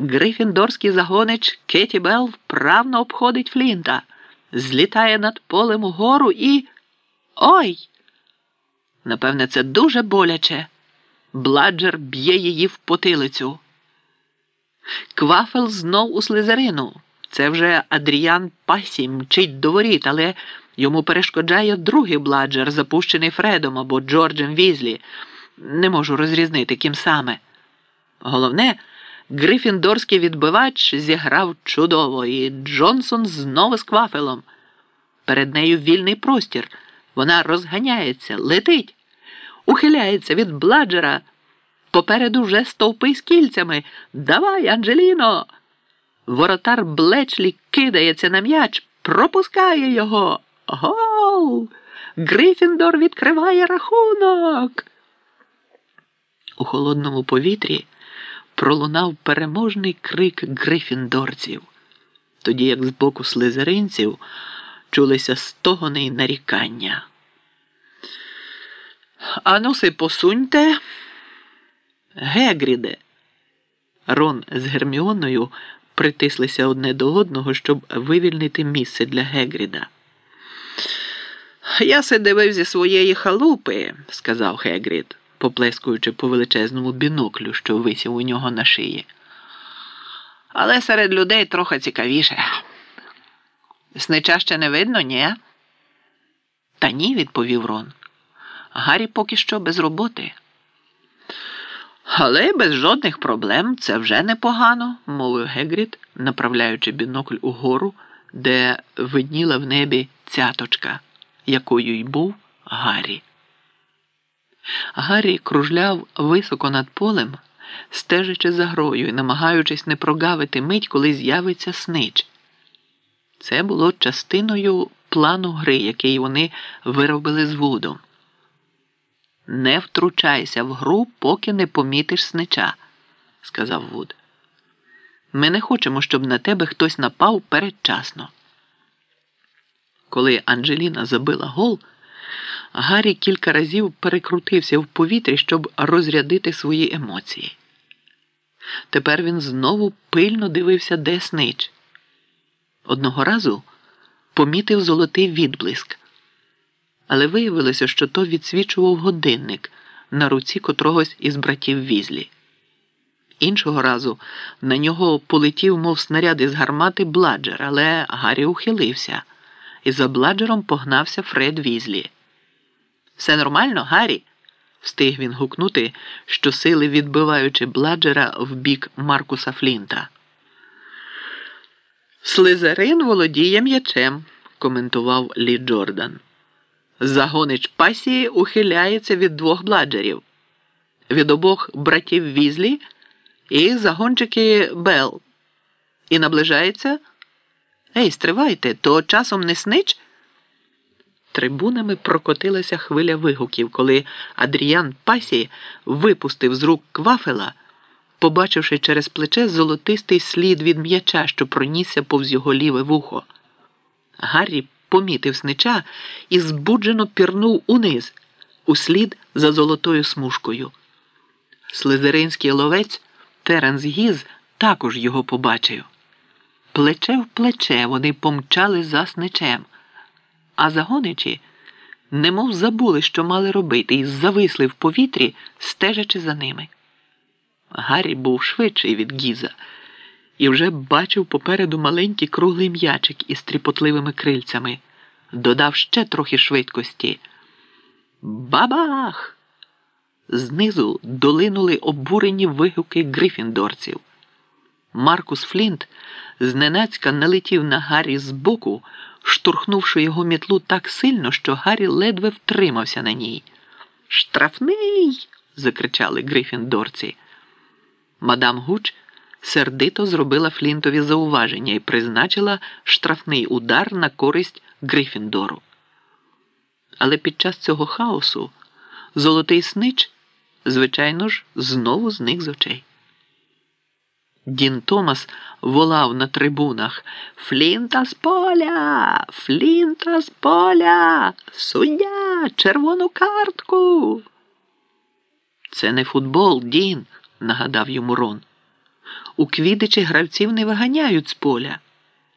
Грифіндорський загонич Кеті Белл вправно обходить Флінта, злітає над полем угору і. Ой! Напевне, це дуже боляче. Бладжер б'є її в потилицю. Квафел знов у слизерину. Це вже Адріян Пасі мчить до воріт, але йому перешкоджає другий бладжер, запущений Фредом або Джорджем Візлі. Не можу розрізнити, ким саме. Головне, грифіндорський відбивач зіграв чудово, і Джонсон знову з квафелом. Перед нею вільний простір. Вона розганяється, летить, ухиляється від бладжера. Попереду вже стовпи з кільцями. Давай, Анджеліно. Воротар Блечлі кидається на м'яч, пропускає його. Гол! Грифіндор відкриває рахунок. У холодному повітрі пролунав переможний крик грифіндорців, тоді як з боку слизеринців чулися стогони й нарікання. Ануси, посуньте. Гегріде. Рон з Герміоною притислися одне до одного, щоб вивільнити місце для Гегріда. Я се дивив зі своєї халупи, сказав Гегрід, поплескуючи по величезному біноклю, що висів у нього на шиї. Але серед людей трохи цікавіше. Снича ще не видно, ні? Та ні, відповів Рон. Гаррі поки що без роботи. Але без жодних проблем це вже непогано, мовив Гегрід, направляючи бінокль угору, де видніла в небі цяточка, якою й був Гаррі. Гаррі кружляв високо над полем, стежачи за грою і намагаючись не прогавити мить, коли з'явиться снич. Це було частиною плану гри, який вони виробили з Вудом. Не втручайся в гру, поки не помітиш снича, сказав Вуд. Ми не хочемо, щоб на тебе хтось напав передчасно. Коли Анджеліна забила гол, Гаррі кілька разів перекрутився в повітрі, щоб розрядити свої емоції. Тепер він знову пильно дивився, де снич. Одного разу помітив золотий відблиск але виявилося, що то відсвічував годинник на руці котрогось із братів візлі. Іншого разу на нього полетів, мов снаряд із гармати бладжер, але Гаррі ухилився, і за бладжером погнався Фред Візлі. Все нормально, Гаррі? встиг він гукнути, щосили відбиваючи бладжера в бік Маркуса Флінта. Слизерин володіє м'ячем, коментував Лі Джордан. Загонич пасії ухиляється від двох бладжерів, від обох братів Візлі і загончики Бел. І наближається. Ей, стривайте, то часом не снич? Трибунами прокотилася хвиля вигуків, коли Адріян Пасі випустив з рук квафела, побачивши через плече золотистий слід від м'яча, що пронісся повз його ліве вухо. Гаррі помітив снича і збуджено пірнув униз, услід за золотою смужкою. Слизеринський ловець Теренс Гіз також його побачив. Плече в плече вони помчали за сничем, а загоничі немов забули, що мали робити, і зависли в повітрі, стежачи за ними. Гаррі був швидший від Гіза і вже бачив попереду маленький круглий м'ячик із тріпотливими крильцями, додав ще трохи швидкості. Бабах! Знизу долинули обурені вигуки грифіндорців. Маркус Флінт зненацька налетів на Гаррі збоку, штурхнувши його мітлу так сильно, що Гаррі ледве втримався на ній. Штрафний. закричали грифіндорці. Мадам Гуч сердито зробила Флінтові зауваження і призначила штрафний удар на користь Грифіндору. Але під час цього хаосу золотий снич, звичайно ж, знову зник з очей. Дін Томас волав на трибунах Флінта з поля, Флінта з поля, суддя, червону картку. Це не футбол, Дін, нагадав йому Рон. У квідичі гравців не виганяють з поля.